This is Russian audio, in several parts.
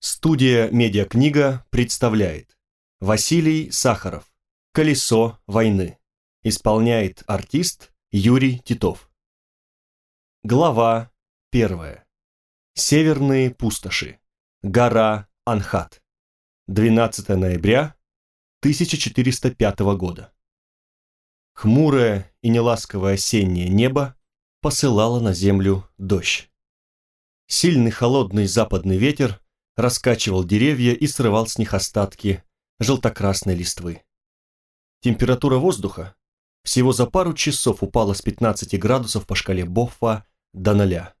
Студия «Медиакнига» представляет. Василий Сахаров. «Колесо войны» Исполняет артист Юрий Титов. Глава первая. Северные пустоши. Гора Анхат. 12 ноября 1405 года. Хмурое и неласковое осеннее небо посылало на землю дождь. Сильный холодный западный ветер раскачивал деревья и срывал с них остатки желтокрасной листвы. Температура воздуха всего за пару часов упала с 15 градусов по шкале Боффа до ноля.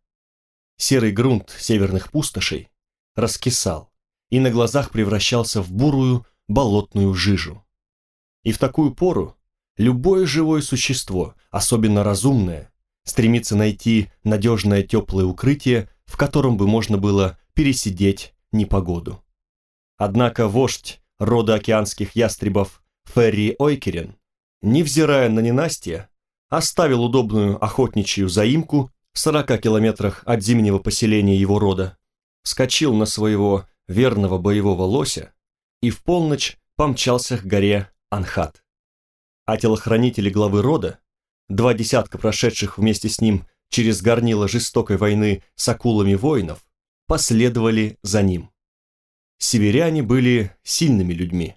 Серый грунт северных пустошей раскисал и на глазах превращался в бурую болотную жижу. И в такую пору любое живое существо, особенно разумное, стремится найти надежное теплое укрытие, в котором бы можно было пересидеть непогоду. Однако вождь рода океанских ястребов Ферри Ойкерен, невзирая на ненастье, оставил удобную охотничью заимку в 40 километрах от зимнего поселения его рода, вскочил на своего верного боевого лося и в полночь помчался к горе Анхат. А телохранители главы рода, два десятка прошедших вместе с ним через горнило жестокой войны с акулами воинов, последовали за ним. Северяне были сильными людьми.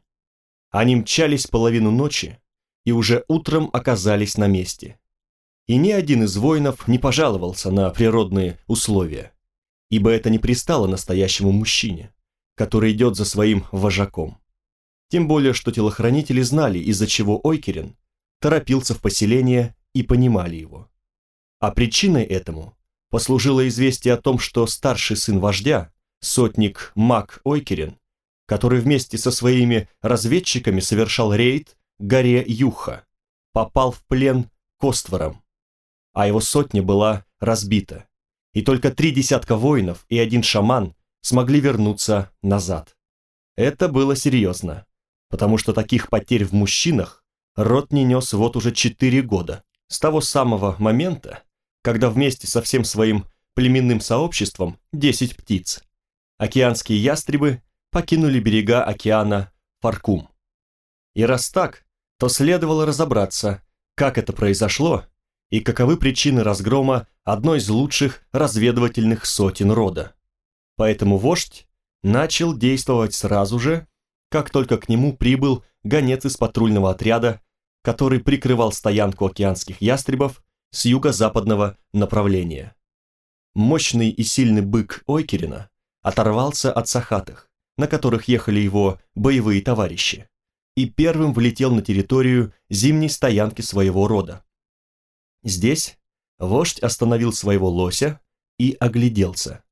Они мчались половину ночи и уже утром оказались на месте. И ни один из воинов не пожаловался на природные условия, ибо это не пристало настоящему мужчине, который идет за своим вожаком. Тем более, что телохранители знали, из-за чего Ойкерин торопился в поселение и понимали его. А причиной этому послужило известие о том, что старший сын вождя, сотник Мак Ойкерин, который вместе со своими разведчиками совершал рейд к горе Юха, попал в плен к Остворам, а его сотня была разбита, и только три десятка воинов и один шаман смогли вернуться назад. Это было серьезно, потому что таких потерь в мужчинах род не нес вот уже четыре года, с того самого момента, когда вместе со всем своим племенным сообществом 10 птиц, океанские ястребы покинули берега океана Фаркум. И раз так, то следовало разобраться, как это произошло и каковы причины разгрома одной из лучших разведывательных сотен рода. Поэтому вождь начал действовать сразу же, как только к нему прибыл гонец из патрульного отряда, который прикрывал стоянку океанских ястребов с юго-западного направления. Мощный и сильный бык Ойкерина оторвался от сахатых, на которых ехали его боевые товарищи, и первым влетел на территорию зимней стоянки своего рода. Здесь вождь остановил своего лося и огляделся.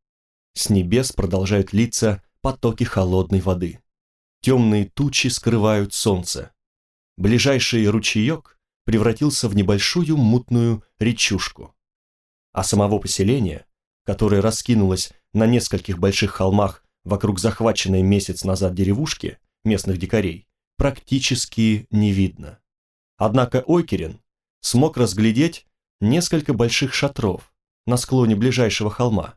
С небес продолжают литься потоки холодной воды. Темные тучи скрывают солнце. Ближайший ручеек превратился в небольшую мутную речушку. А самого поселения, которое раскинулось на нескольких больших холмах вокруг захваченной месяц назад деревушки местных дикарей, практически не видно. Однако Ойкерин смог разглядеть несколько больших шатров на склоне ближайшего холма,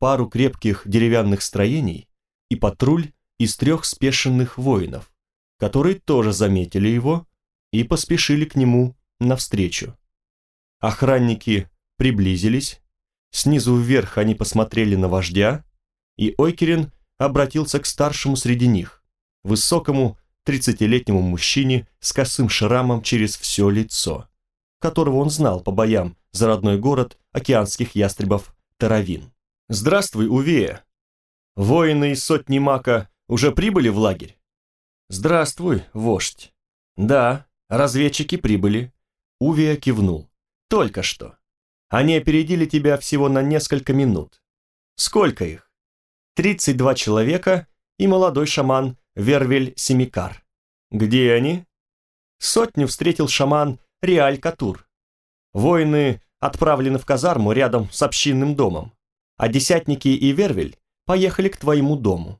пару крепких деревянных строений и патруль из трех спешенных воинов, которые тоже заметили его и поспешили к нему навстречу. Охранники приблизились, снизу вверх они посмотрели на вождя, и Ойкерин обратился к старшему среди них, высокому тридцатилетнему мужчине с косым шрамом через все лицо, которого он знал по боям за родной город океанских ястребов Таравин. «Здравствуй, Увея! Воины из сотни Мака уже прибыли в лагерь?» «Здравствуй, вождь!» «Да, Разведчики прибыли. Увия кивнул. Только что. Они опередили тебя всего на несколько минут. Сколько их? 32 человека и молодой шаман Вервель Семикар. Где они? Сотню встретил шаман Реаль Катур. Воины отправлены в казарму рядом с общинным домом, а десятники и Вервель поехали к твоему дому.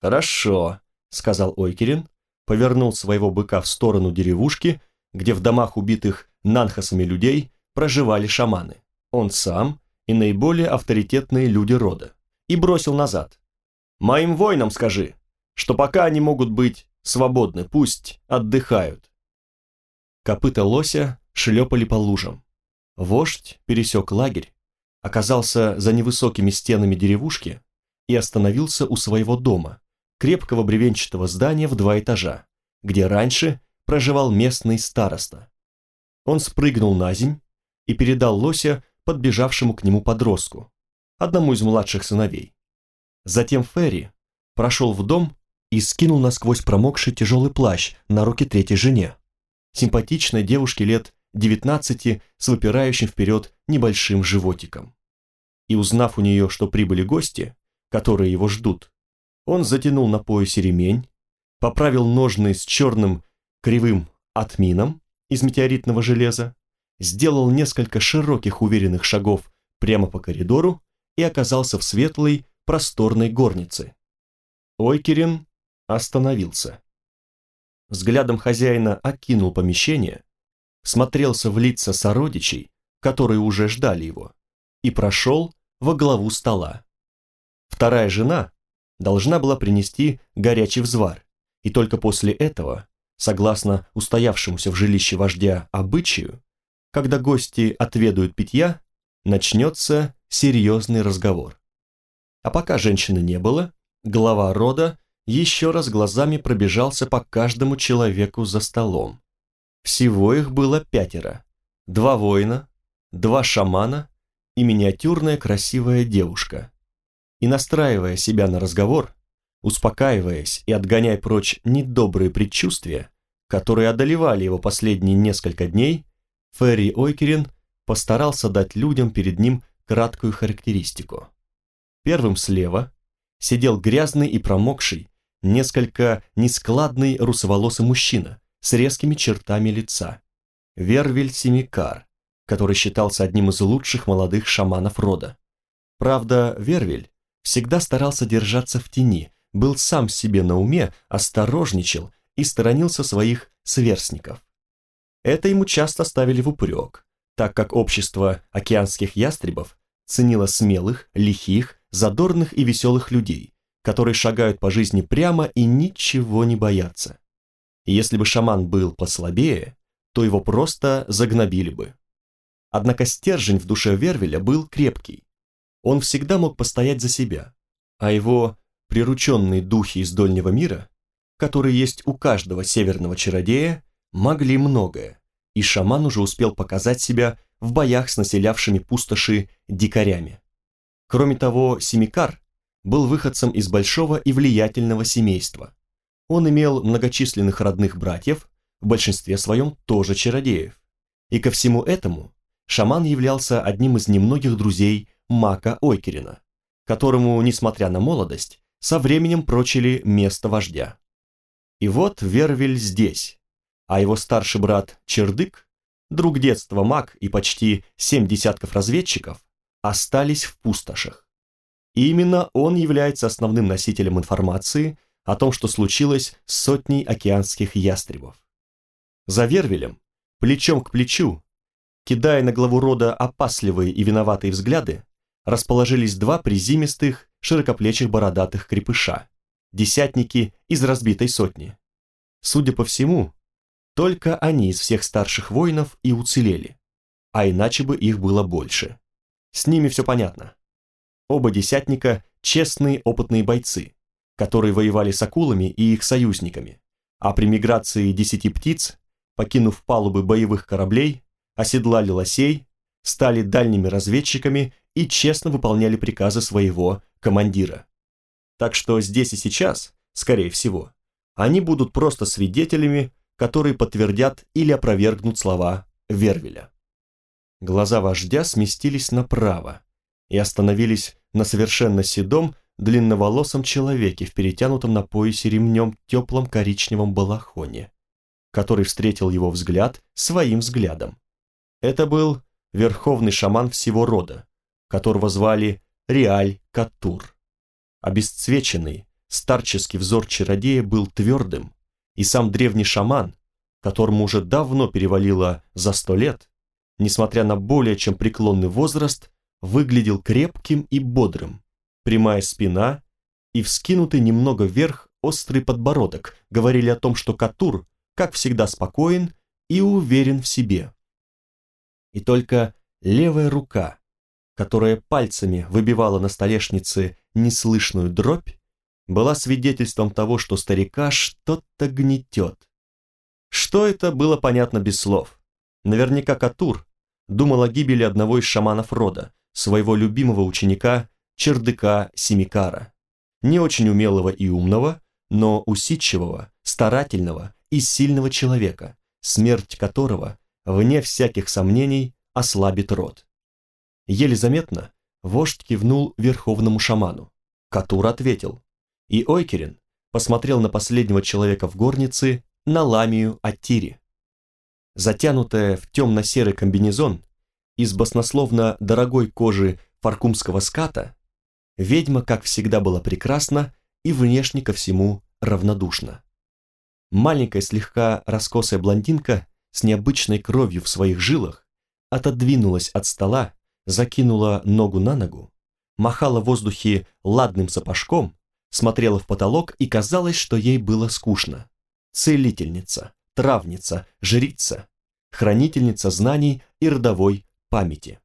Хорошо, сказал Ойкерин, повернул своего быка в сторону деревушки, где в домах убитых нанхасами людей проживали шаманы. Он сам и наиболее авторитетные люди рода. И бросил назад. Моим воинам скажи, что пока они могут быть свободны, пусть отдыхают. Копыта лося шлепали по лужам. Вождь пересек лагерь, оказался за невысокими стенами деревушки и остановился у своего дома, крепкого бревенчатого здания в два этажа, где раньше проживал местный староста. Он спрыгнул на земь и передал лося подбежавшему к нему подростку, одному из младших сыновей. Затем Ферри прошел в дом и скинул насквозь промокший тяжелый плащ на руки третьей жене, симпатичной девушке лет 19 с выпирающим вперед небольшим животиком. И узнав у нее, что прибыли гости, которые его ждут, он затянул на поясе ремень, поправил ножны с черным кривым отмином из метеоритного железа, сделал несколько широких уверенных шагов прямо по коридору и оказался в светлой, просторной горнице. Ойкерин остановился. Взглядом хозяина окинул помещение, смотрелся в лица сородичей, которые уже ждали его, и прошел во главу стола. Вторая жена должна была принести горячий взвар, и только после этого, согласно устоявшемуся в жилище вождя обычаю, когда гости отведают питья, начнется серьезный разговор. А пока женщины не было, глава рода еще раз глазами пробежался по каждому человеку за столом. Всего их было пятеро. Два воина, два шамана и миниатюрная красивая девушка. И настраивая себя на разговор, успокаиваясь и отгоняя прочь недобрые предчувствия, которые одолевали его последние несколько дней, Ферри Ойкерин постарался дать людям перед ним краткую характеристику. Первым слева сидел грязный и промокший, несколько нескладный русоволосый мужчина с резкими чертами лица. Вервель Семикар, который считался одним из лучших молодых шаманов рода. Правда, Вервель всегда старался держаться в тени, был сам себе на уме, осторожничал и сторонился своих сверстников. Это ему часто ставили в упрек, так как общество океанских ястребов ценило смелых, лихих, задорных и веселых людей, которые шагают по жизни прямо и ничего не боятся. Если бы шаман был послабее, то его просто загнобили бы. Однако стержень в душе Вервеля был крепкий. Он всегда мог постоять за себя, а его прирученные духи из дольнего мира, которые есть у каждого северного чародея, могли многое, и шаман уже успел показать себя в боях с населявшими пустоши дикарями. Кроме того, Семикар был выходцем из большого и влиятельного семейства. Он имел многочисленных родных братьев, в большинстве своем тоже чародеев. И ко всему этому шаман являлся одним из немногих друзей Мака Ойкерина, которому, несмотря на молодость, со временем прочили место вождя. И вот Вервель здесь, а его старший брат Чердык, друг детства маг и почти семь десятков разведчиков, остались в пустошах. И именно он является основным носителем информации о том, что случилось с сотней океанских ястребов. За Вервелем, плечом к плечу, кидая на главу рода опасливые и виноватые взгляды, расположились два призимистых, широкоплечих бородатых крепыша, десятники из разбитой сотни. Судя по всему, только они из всех старших воинов и уцелели, а иначе бы их было больше. С ними все понятно. Оба десятника – честные опытные бойцы, которые воевали с акулами и их союзниками, а при миграции десяти птиц, покинув палубы боевых кораблей, оседлали лосей, стали дальними разведчиками и честно выполняли приказы своего командира. Так что здесь и сейчас, скорее всего, они будут просто свидетелями, которые подтвердят или опровергнут слова Вервеля. Глаза вождя сместились направо и остановились на совершенно седом, длинноволосом человеке в перетянутом на поясе ремнем теплом коричневом балахоне, который встретил его взгляд своим взглядом. Это был верховный шаман всего рода, которого звали Реаль Катур. Обесцвеченный, старческий взор чародея был твердым, и сам древний шаман, которому уже давно перевалило за сто лет, несмотря на более чем преклонный возраст, выглядел крепким и бодрым. Прямая спина, и вскинутый немного вверх острый подбородок говорили о том, что Катур, как всегда, спокоен и уверен в себе. И только левая рука, которая пальцами выбивала на столешнице неслышную дробь, была свидетельством того, что старика что-то гнетет. Что это, было понятно без слов. Наверняка Катур думал о гибели одного из шаманов рода, своего любимого ученика Чердыка Семикара. Не очень умелого и умного, но усидчивого, старательного и сильного человека, смерть которого, вне всяких сомнений, ослабит род. Еле заметно вождь кивнул верховному шаману. Катур ответил, и Ойкерин посмотрел на последнего человека в горнице на ламию Аттири. Затянутая в темно-серый комбинезон из баснословно дорогой кожи фаркумского ската, ведьма, как всегда, была прекрасна и внешне ко всему равнодушна. Маленькая слегка раскосая блондинка с необычной кровью в своих жилах отодвинулась от стола, закинула ногу на ногу, махала в воздухе ладным сапожком, смотрела в потолок и казалось, что ей было скучно целительница, травница, жрица, хранительница знаний и родовой памяти.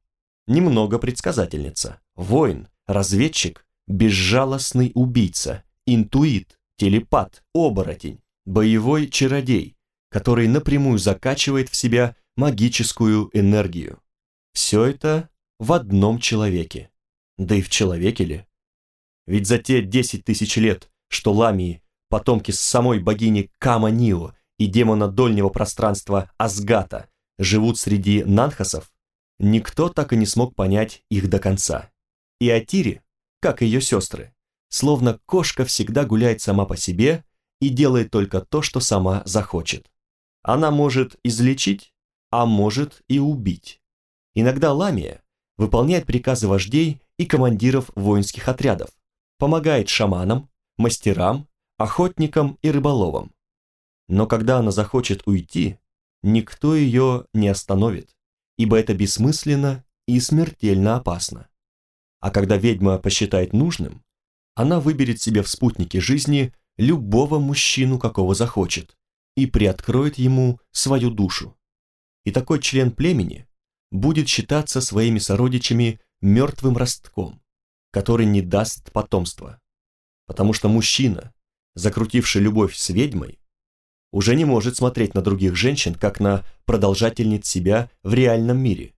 Немного предсказательница, воин, разведчик, безжалостный убийца, интуит, телепат, оборотень, боевой чародей, который напрямую закачивает в себя магическую энергию. Все это в одном человеке. Да и в человеке ли? Ведь за те 10 тысяч лет, что ламии потомки самой богини Кама-Нио и демона дольнего пространства Асгата, живут среди нанхасов, никто так и не смог понять их до конца. И Атири, как и ее сестры, словно кошка всегда гуляет сама по себе и делает только то, что сама захочет. Она может излечить, а может и убить. Иногда Ламия выполняет приказы вождей и командиров воинских отрядов, помогает шаманам, мастерам охотником и рыболовом. Но когда она захочет уйти, никто ее не остановит, ибо это бессмысленно и смертельно опасно. А когда ведьма посчитает нужным, она выберет себе в спутнике жизни любого мужчину, какого захочет, и приоткроет ему свою душу. И такой член племени будет считаться своими сородичами мертвым ростком, который не даст потомства. Потому что мужчина, закрутивший любовь с ведьмой, уже не может смотреть на других женщин, как на продолжательниц себя в реальном мире,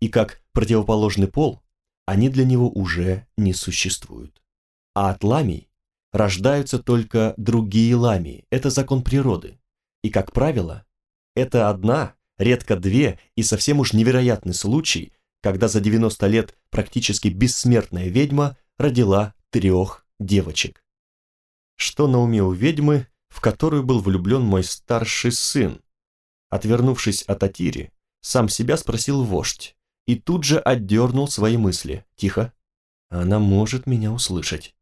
и как противоположный пол они для него уже не существуют. А от ламий рождаются только другие ламии, это закон природы, и, как правило, это одна, редко две и совсем уж невероятный случай, когда за 90 лет практически бессмертная ведьма родила трех девочек что на уме у ведьмы, в которую был влюблен мой старший сын. Отвернувшись от Атири, сам себя спросил вождь и тут же отдернул свои мысли. Тихо, она может меня услышать.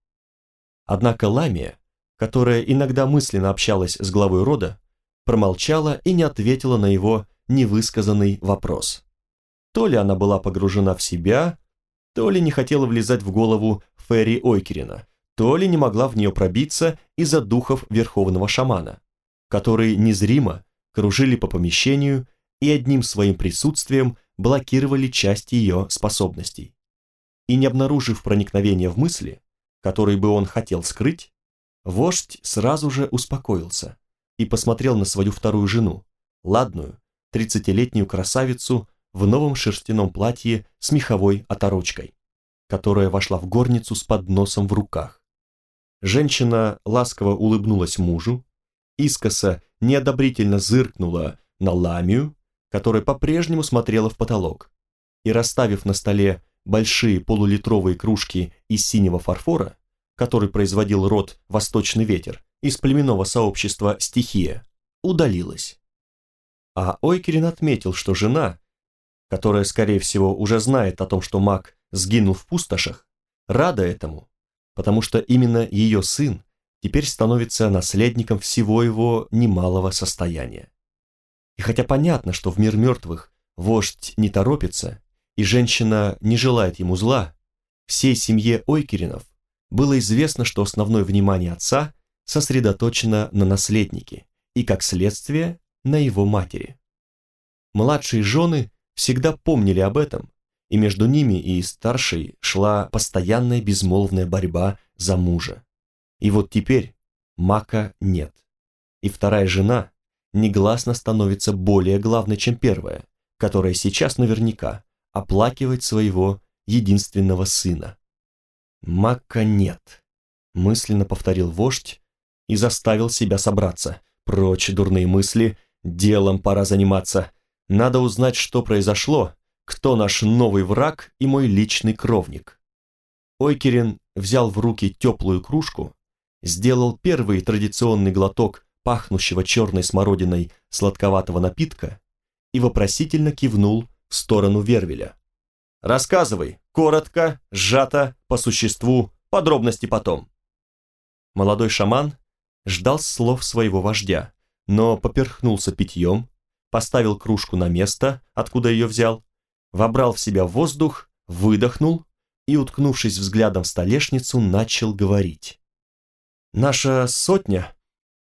Однако Ламия, которая иногда мысленно общалась с главой рода, промолчала и не ответила на его невысказанный вопрос. То ли она была погружена в себя, то ли не хотела влезать в голову Ферри Ойкерина, то ли не могла в нее пробиться из-за духов верховного шамана, которые незримо кружили по помещению и одним своим присутствием блокировали часть ее способностей. И не обнаружив проникновения в мысли, которые бы он хотел скрыть, вождь сразу же успокоился и посмотрел на свою вторую жену, ладную, тридцатилетнюю красавицу в новом шерстяном платье с меховой оторочкой, которая вошла в горницу с подносом в руках. Женщина ласково улыбнулась мужу, искоса неодобрительно зыркнула на ламию, которая по-прежнему смотрела в потолок, и, расставив на столе большие полулитровые кружки из синего фарфора, который производил род «Восточный ветер» из племенного сообщества «Стихия», удалилась. А Ойкерин отметил, что жена, которая, скорее всего, уже знает о том, что маг сгинул в пустошах, рада этому потому что именно ее сын теперь становится наследником всего его немалого состояния. И хотя понятно, что в мир мертвых вождь не торопится, и женщина не желает ему зла, всей семье Ойкеринов было известно, что основное внимание отца сосредоточено на наследнике и, как следствие, на его матери. Младшие жены всегда помнили об этом, и между ними и старшей шла постоянная безмолвная борьба за мужа. И вот теперь Мака нет. И вторая жена негласно становится более главной, чем первая, которая сейчас наверняка оплакивает своего единственного сына. «Мака нет», — мысленно повторил вождь и заставил себя собраться. Прочь дурные мысли, делом пора заниматься. Надо узнать, что произошло, кто наш новый враг и мой личный кровник. Ойкерин взял в руки теплую кружку, сделал первый традиционный глоток пахнущего черной смородиной сладковатого напитка и вопросительно кивнул в сторону Вервеля. «Рассказывай, коротко, сжато, по существу, подробности потом». Молодой шаман ждал слов своего вождя, но поперхнулся питьем, поставил кружку на место, откуда ее взял, вобрал в себя воздух, выдохнул и, уткнувшись взглядом в столешницу, начал говорить. «Наша сотня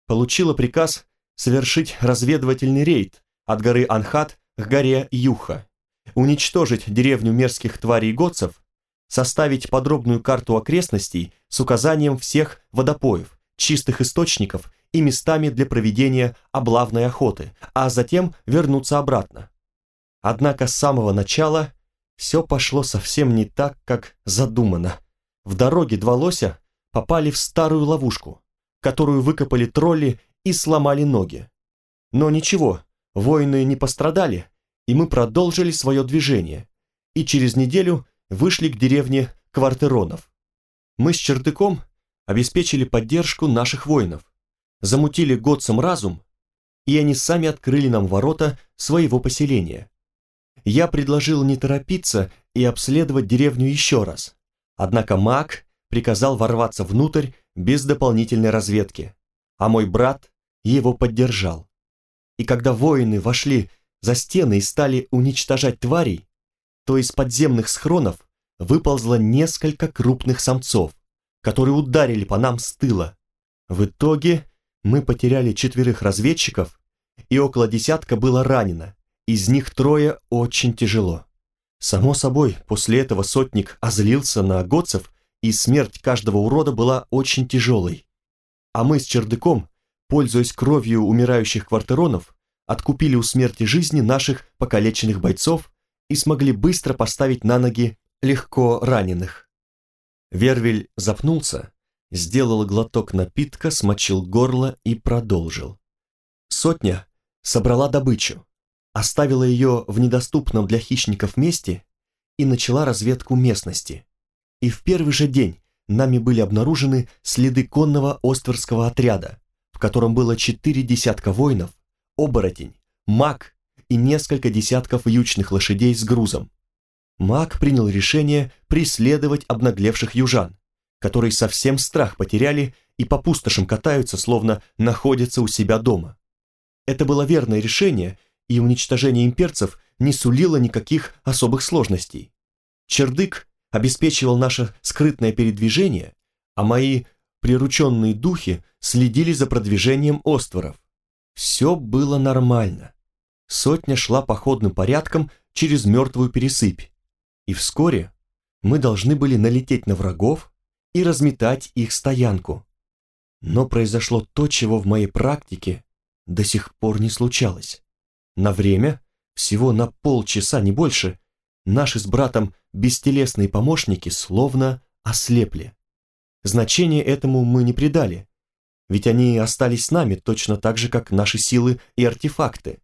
получила приказ совершить разведывательный рейд от горы Анхат к горе Юха, уничтожить деревню мерзких тварей готцев, составить подробную карту окрестностей с указанием всех водопоев, чистых источников и местами для проведения облавной охоты, а затем вернуться обратно. Однако с самого начала все пошло совсем не так, как задумано. В дороге два лося попали в старую ловушку, которую выкопали тролли и сломали ноги. Но ничего, воины не пострадали, и мы продолжили свое движение, и через неделю вышли к деревне Квартеронов. Мы с Чертыком обеспечили поддержку наших воинов, замутили годцам разум, и они сами открыли нам ворота своего поселения. Я предложил не торопиться и обследовать деревню еще раз, однако маг приказал ворваться внутрь без дополнительной разведки, а мой брат его поддержал. И когда воины вошли за стены и стали уничтожать тварей, то из подземных схронов выползло несколько крупных самцов, которые ударили по нам с тыла. В итоге мы потеряли четверых разведчиков, и около десятка было ранено, из них трое очень тяжело. Само собой, после этого сотник озлился на готцев и смерть каждого урода была очень тяжелой. А мы с Чердыком, пользуясь кровью умирающих квартеронов, откупили у смерти жизни наших покалеченных бойцов и смогли быстро поставить на ноги легко раненых. Вервель запнулся, сделал глоток напитка, смочил горло и продолжил. Сотня собрала добычу, оставила ее в недоступном для хищников месте и начала разведку местности и в первый же день нами были обнаружены следы конного остверского отряда, в котором было четыре десятка воинов, оборотень, маг и несколько десятков ючных лошадей с грузом. Маг принял решение преследовать обнаглевших южан, которые совсем страх потеряли и по пустошам катаются, словно находятся у себя дома. Это было верное решение, и уничтожение имперцев не сулило никаких особых сложностей. Чердык обеспечивал наше скрытное передвижение, а мои прирученные духи следили за продвижением остворов. Все было нормально. Сотня шла походным порядком через мертвую пересыпь, и вскоре мы должны были налететь на врагов и разметать их стоянку. Но произошло то, чего в моей практике до сих пор не случалось. На время, всего на полчаса, не больше, наши с братом бестелесные помощники словно ослепли. Значения этому мы не придали, ведь они остались с нами точно так же, как наши силы и артефакты.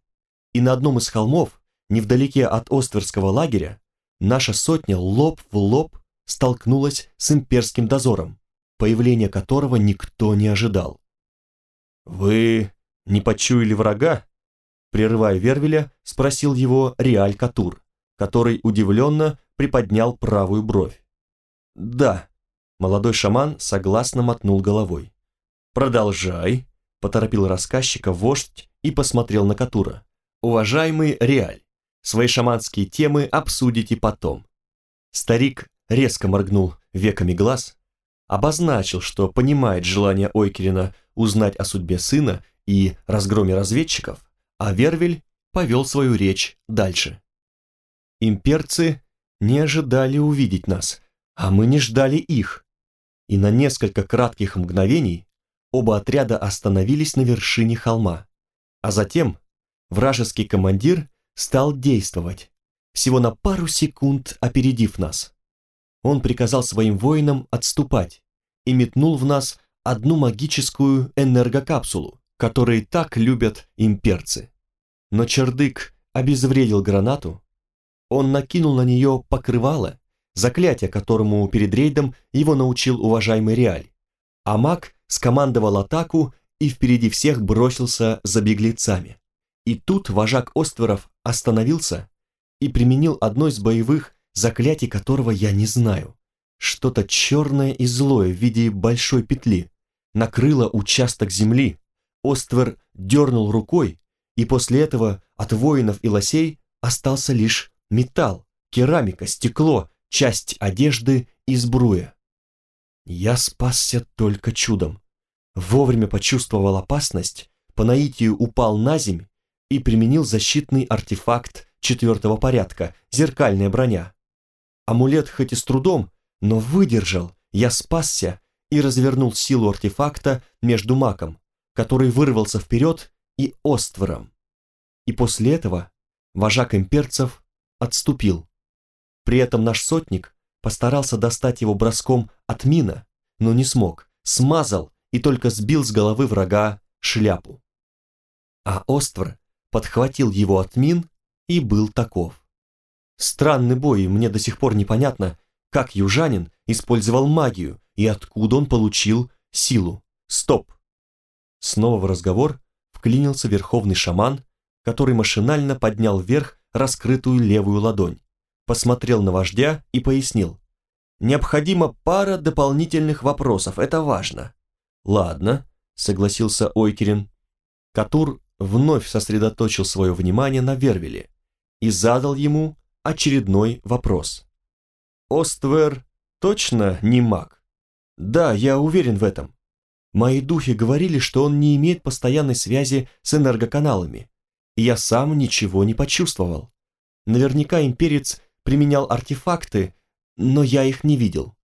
И на одном из холмов, невдалеке от Остверского лагеря, наша сотня лоб в лоб столкнулась с имперским дозором, появление которого никто не ожидал. «Вы не почуяли врага?» Прерывая Вервеля, спросил его Реаль Катур который удивленно приподнял правую бровь. «Да», — молодой шаман согласно мотнул головой. «Продолжай», — поторопил рассказчика вождь и посмотрел на Катура. «Уважаемый Реаль, свои шаманские темы обсудите потом». Старик резко моргнул веками глаз, обозначил, что понимает желание Ойкерина узнать о судьбе сына и разгроме разведчиков, а Вервель повел свою речь дальше. Имперцы не ожидали увидеть нас, а мы не ждали их. И на несколько кратких мгновений оба отряда остановились на вершине холма, а затем вражеский командир стал действовать, всего на пару секунд опередив нас. Он приказал своим воинам отступать и метнул в нас одну магическую энергокапсулу, которые так любят имперцы. Но чердык обезвредил гранату, он накинул на нее покрывало, заклятие, которому перед рейдом его научил уважаемый Реаль, а маг скомандовал атаку и впереди всех бросился за беглецами. И тут вожак Остверов остановился и применил одно из боевых заклятий которого я не знаю. Что-то черное и злое в виде большой петли накрыло участок земли. Оствер дернул рукой, и после этого от воинов и лосей остался лишь металл, керамика, стекло, часть одежды и сбруя. Я спасся только чудом. Вовремя почувствовал опасность, по наитию упал на земь и применил защитный артефакт четвертого порядка, зеркальная броня. Амулет хоть и с трудом, но выдержал, я спасся и развернул силу артефакта между маком, который вырвался вперед, и оствором. И после этого вожак имперцев отступил. При этом наш сотник постарался достать его броском от мина, но не смог, смазал и только сбил с головы врага шляпу. А Оствор подхватил его от мин и был таков. Странный бой, и мне до сих пор непонятно, как южанин использовал магию и откуда он получил силу. Стоп! Снова в разговор вклинился верховный шаман, который машинально поднял вверх раскрытую левую ладонь, посмотрел на вождя и пояснил. Необходима пара дополнительных вопросов, это важно. Ладно, согласился Ойкерин. Катур вновь сосредоточил свое внимание на Вервеле и задал ему очередной вопрос. Оствер точно не маг? Да, я уверен в этом. Мои духи говорили, что он не имеет постоянной связи с энергоканалами, и я сам ничего не почувствовал. Наверняка имперец применял артефакты, но я их не видел.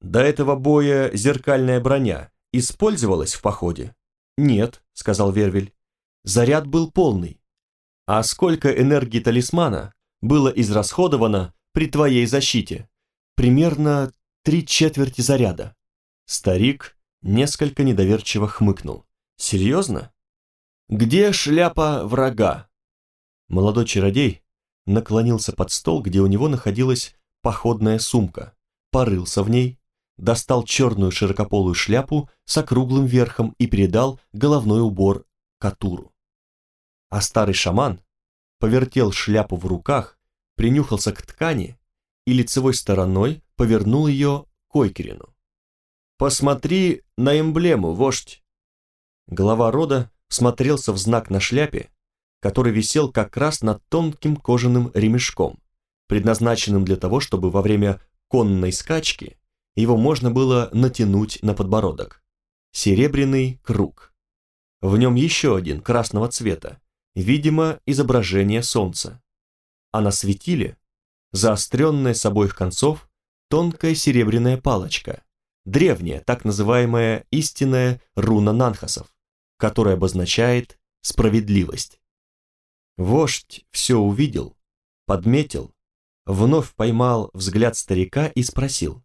До этого боя зеркальная броня использовалась в походе? Нет, сказал Вервель. Заряд был полный. А сколько энергии талисмана было израсходовано при твоей защите? Примерно три четверти заряда. Старик несколько недоверчиво хмыкнул. Серьезно? Где шляпа врага? Молодой чародей наклонился под стол, где у него находилась походная сумка, порылся в ней, достал черную широкополую шляпу с округлым верхом и передал головной убор Катуру. А старый шаман повертел шляпу в руках, принюхался к ткани и лицевой стороной повернул ее к Ойкерину. «Посмотри на эмблему, вождь!» Глава рода смотрелся в знак на шляпе, который висел как раз над тонким кожаным ремешком, предназначенным для того, чтобы во время конной скачки его можно было натянуть на подбородок. Серебряный круг. В нем еще один красного цвета, видимо, изображение солнца. А на светиле, заостренная с обоих концов, тонкая серебряная палочка, древняя, так называемая истинная руна Нанхасов, которая обозначает справедливость. Вождь все увидел, подметил, вновь поймал взгляд старика и спросил.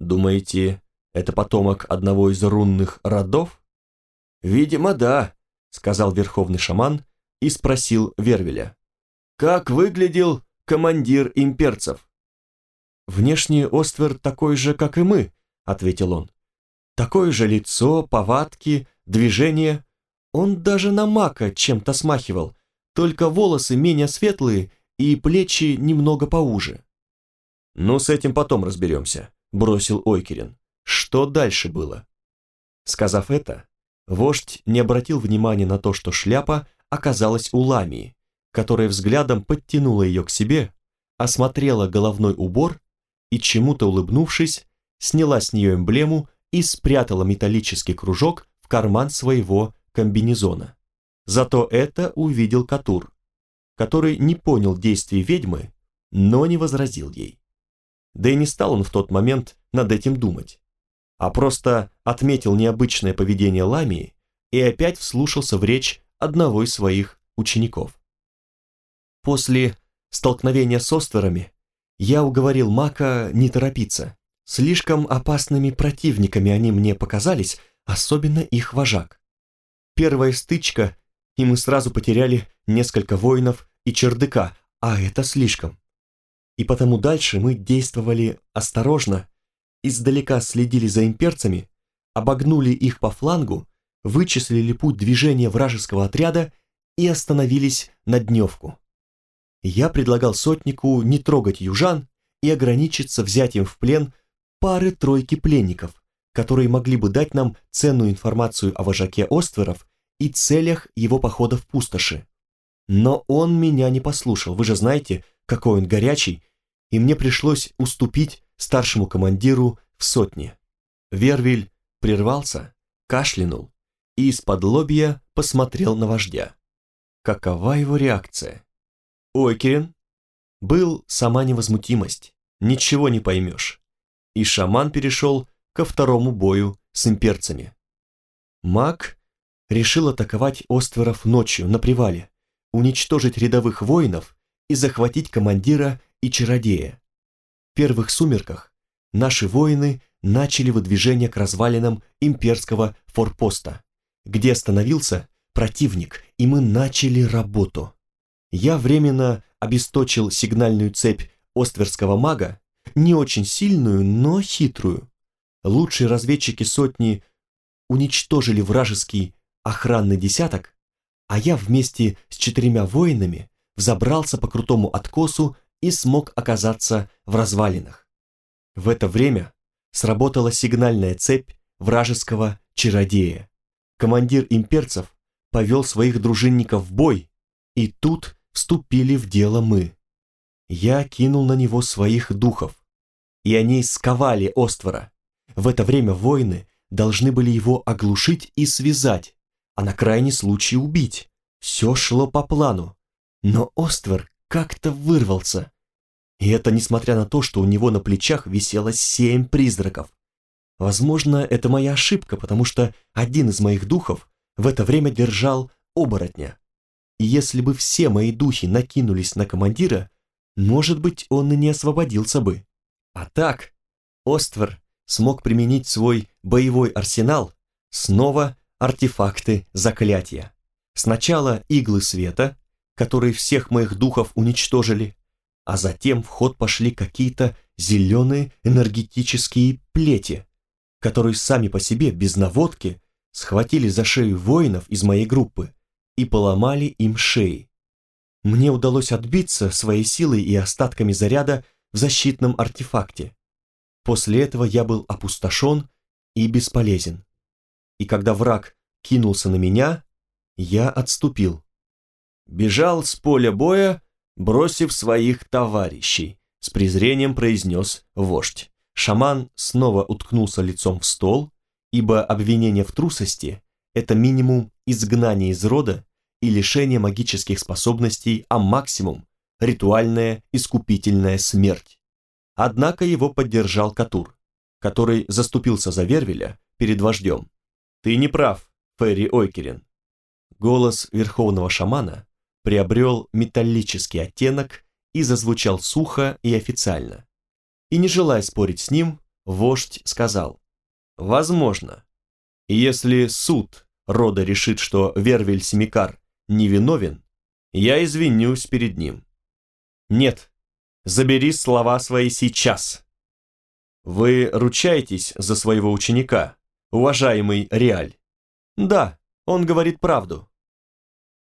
«Думаете, это потомок одного из рунных родов?» «Видимо, да», — сказал верховный шаман и спросил Вервеля. «Как выглядел командир имперцев?» «Внешне Оствер такой же, как и мы», — ответил он. «Такое же лицо, повадки, движения. Он даже на мака чем-то смахивал, только волосы менее светлые и плечи немного поуже». «Ну, с этим потом разберемся», — бросил Ойкерин. «Что дальше было?» Сказав это, вождь не обратил внимания на то, что шляпа оказалась у Ламии, которая взглядом подтянула ее к себе, осмотрела головной убор и, чему-то улыбнувшись, сняла с нее эмблему и спрятала металлический кружок в карман своего комбинезона. Зато это увидел Катур, который не понял действий ведьмы, но не возразил ей. Да и не стал он в тот момент над этим думать, а просто отметил необычное поведение Ламии и опять вслушался в речь одного из своих учеников. После столкновения с остверами я уговорил Мака не торопиться. Слишком опасными противниками они мне показались, особенно их вожак. Первая стычка, и мы сразу потеряли несколько воинов и чердыка, а это слишком. И потому дальше мы действовали осторожно, издалека следили за имперцами, обогнули их по флангу, вычислили путь движения вражеского отряда и остановились на дневку. Я предлагал сотнику не трогать южан и ограничиться взятием в плен пары-тройки пленников, которые могли бы дать нам ценную информацию о вожаке Остверов и целях его похода в пустоши. Но он меня не послушал, вы же знаете, какой он горячий, и мне пришлось уступить старшему командиру в сотне. Вервиль прервался, кашлянул и из-под лобья посмотрел на вождя. Какова его реакция? Ойкерин был сама невозмутимость, ничего не поймешь. И шаман перешел ко второму бою с имперцами. Маг решил атаковать Остверов ночью на привале, уничтожить рядовых воинов и захватить командира и чародея. В первых сумерках наши воины начали выдвижение к развалинам имперского форпоста, где остановился противник, и мы начали работу. Я временно обесточил сигнальную цепь остверского мага, не очень сильную, но хитрую. Лучшие разведчики сотни уничтожили вражеский охранный десяток, а я вместе с четырьмя воинами взобрался по крутому откосу и смог оказаться в развалинах. В это время сработала сигнальная цепь вражеского чародея. Командир имперцев повел своих дружинников в бой, и тут вступили в дело мы. Я кинул на него своих духов, и они сковали Оствора. В это время воины должны были его оглушить и связать, а на крайний случай убить. Все шло по плану. Но Оствор как-то вырвался. И это несмотря на то, что у него на плечах висело семь призраков. Возможно, это моя ошибка, потому что один из моих духов в это время держал оборотня. И если бы все мои духи накинулись на командира, может быть, он и не освободился бы. А так, Оствер смог применить свой боевой арсенал, снова артефакты заклятия. Сначала иглы света, которые всех моих духов уничтожили, а затем в ход пошли какие-то зеленые энергетические плети, которые сами по себе, без наводки, схватили за шею воинов из моей группы и поломали им шеи. Мне удалось отбиться своей силой и остатками заряда в защитном артефакте. После этого я был опустошен и бесполезен. И когда враг кинулся на меня, я отступил. Бежал с поля боя, бросив своих товарищей, с презрением произнес вождь. Шаман снова уткнулся лицом в стол, ибо обвинение в трусости – это минимум изгнание из рода и лишение магических способностей, а максимум – ритуальная искупительная смерть. Однако его поддержал Катур, который заступился за Вервеля перед вождем. «Ты не прав, Ферри Ойкерин». Голос верховного шамана приобрел металлический оттенок и зазвучал сухо и официально. И не желая спорить с ним, вождь сказал, «Возможно, если суд рода решит, что Вервель Семикар невиновен, я извинюсь перед ним. Нет, забери слова свои сейчас. Вы ручаетесь за своего ученика, уважаемый Реаль? Да, он говорит правду.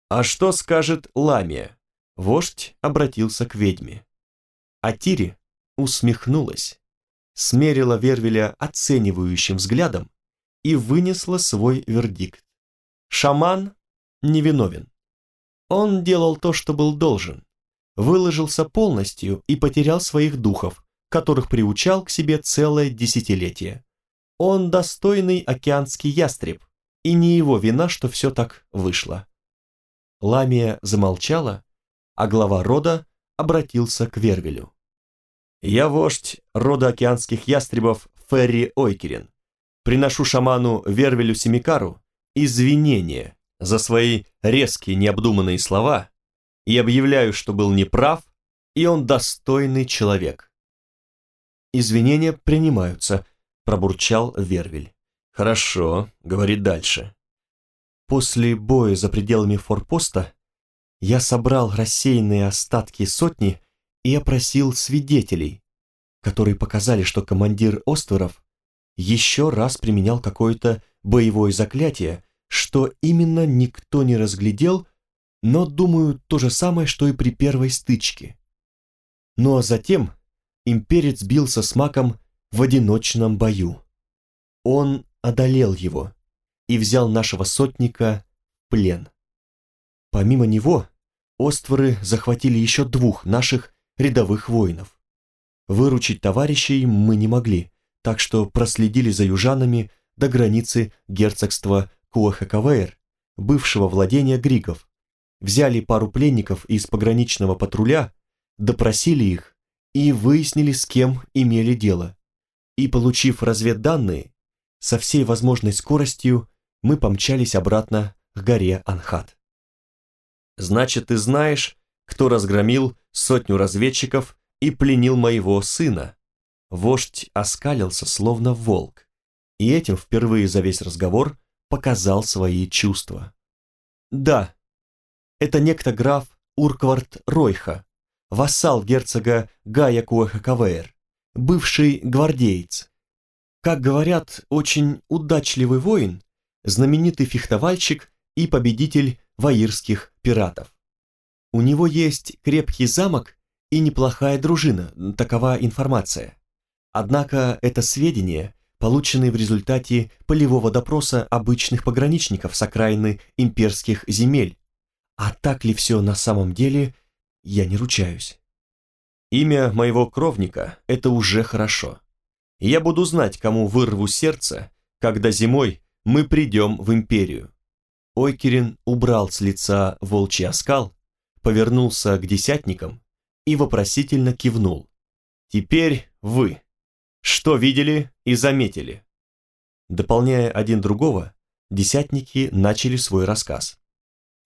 А что скажет Ламия? Вождь обратился к ведьме. А Тири усмехнулась, смерила Вервеля оценивающим взглядом и вынесла свой вердикт. Шаман невиновен. Он делал то, что был должен, выложился полностью и потерял своих духов, которых приучал к себе целое десятилетие. Он достойный океанский ястреб, и не его вина, что все так вышло. Ламия замолчала, а глава рода обратился к Вервелю. «Я вождь рода океанских ястребов Ферри Ойкерин. Приношу шаману Вервелю Семикару извинения за свои резкие необдуманные слова и объявляю, что был неправ, и он достойный человек». «Извинения принимаются», – пробурчал Вервель. «Хорошо», — говорит дальше. После боя за пределами форпоста я собрал рассеянные остатки сотни и опросил свидетелей, которые показали, что командир Остверов еще раз применял какое-то боевое заклятие, что именно никто не разглядел, но думаю то же самое, что и при первой стычке. Ну а затем имперец бился с маком в одиночном бою. Он одолел его и взял нашего сотника в плен. Помимо него, Остворы захватили еще двух наших рядовых воинов. Выручить товарищей мы не могли, так что проследили за южанами до границы герцогства Куахакавейр, бывшего владения Григов, взяли пару пленников из пограничного патруля, допросили их и выяснили, с кем имели дело. И, получив разведданные, со всей возможной скоростью мы помчались обратно к горе Анхат. «Значит, ты знаешь, кто разгромил сотню разведчиков и пленил моего сына?» Вождь оскалился, словно волк, и этим впервые за весь разговор показал свои чувства. «Да, это некто граф Урквард Ройха, вассал герцога Гая Куэха бывший гвардеец, как говорят, очень удачливый воин, знаменитый фехтовальщик и победитель ваирских пиратов. У него есть крепкий замок и неплохая дружина, такова информация. Однако это сведения, полученные в результате полевого допроса обычных пограничников с окраины имперских земель. А так ли все на самом деле, я не ручаюсь. Имя моего кровника – это уже хорошо я буду знать, кому вырву сердце, когда зимой мы придем в империю. Ойкерин убрал с лица волчий оскал, повернулся к десятникам и вопросительно кивнул. «Теперь вы. Что видели и заметили?» Дополняя один другого, десятники начали свой рассказ.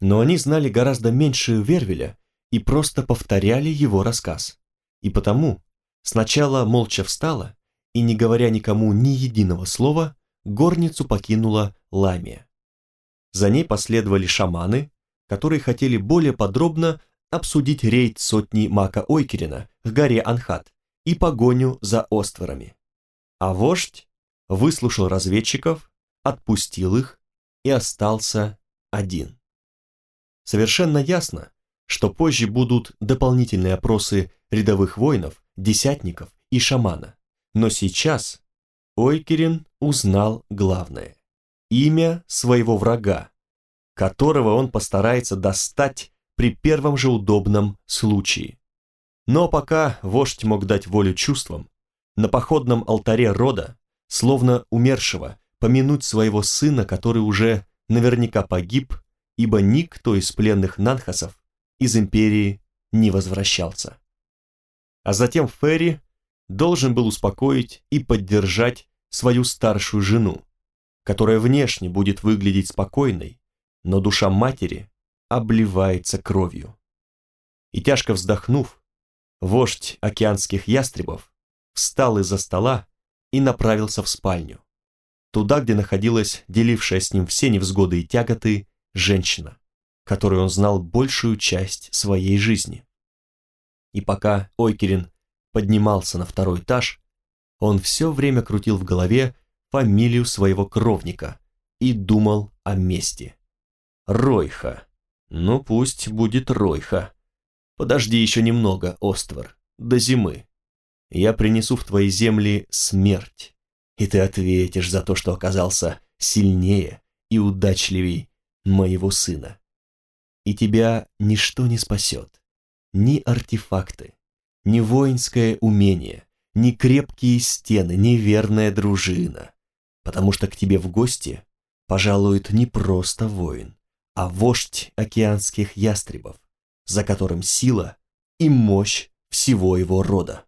Но они знали гораздо меньше Вервеля и просто повторяли его рассказ. И потому сначала молча встала и, не говоря никому ни единого слова, горницу покинула Ламия. За ней последовали шаманы, которые хотели более подробно обсудить рейд сотни Мака Ойкерина к горе Анхат и погоню за остворами. А вождь выслушал разведчиков, отпустил их и остался один. Совершенно ясно, что позже будут дополнительные опросы рядовых воинов, десятников и шамана. Но сейчас Ойкерин узнал главное – имя своего врага, которого он постарается достать при первом же удобном случае. Но пока вождь мог дать волю чувствам, на походном алтаре рода, словно умершего, помянуть своего сына, который уже наверняка погиб, ибо никто из пленных нанхасов из империи не возвращался. А затем Ферри должен был успокоить и поддержать свою старшую жену, которая внешне будет выглядеть спокойной, но душа матери обливается кровью. И тяжко вздохнув, вождь океанских ястребов встал из-за стола и направился в спальню, туда, где находилась делившая с ним все невзгоды и тяготы женщина, которую он знал большую часть своей жизни. И пока Ойкерин поднимался на второй этаж, он все время крутил в голове фамилию своего кровника и думал о мести. Ройха. Ну пусть будет Ройха. Подожди еще немного, Оствор, до зимы. Я принесу в твои земли смерть, и ты ответишь за то, что оказался сильнее и удачливей моего сына. И тебя ничто не спасет, ни артефакты, ни воинское умение, ни крепкие стены, ни верная дружина, потому что к тебе в гости пожалует не просто воин, а вождь океанских ястребов, за которым сила и мощь всего его рода.